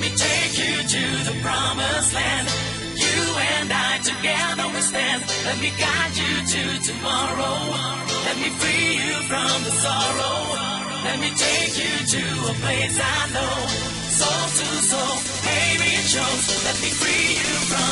Let me take you to the promised land. You and I together we stand. Let me guide you to tomorrow. Let me free you from the sorrow. Let me take you to a place I know. Soul to soul, baby it shows. Let me free you from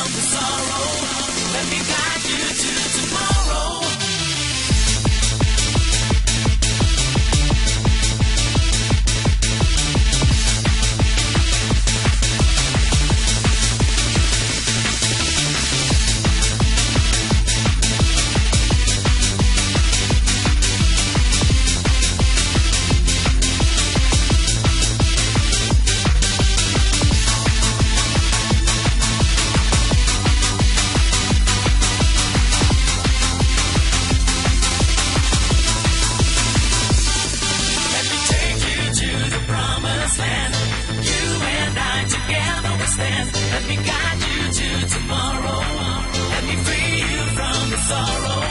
together. Let me guide you to tomorrow. Let me free you from the sorrow.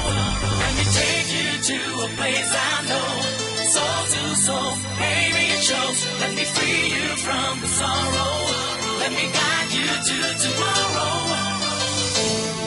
Let me take you to a place I know. Soul to soul, baby it shows. Let me free you from the sorrow. Let me guide you to tomorrow.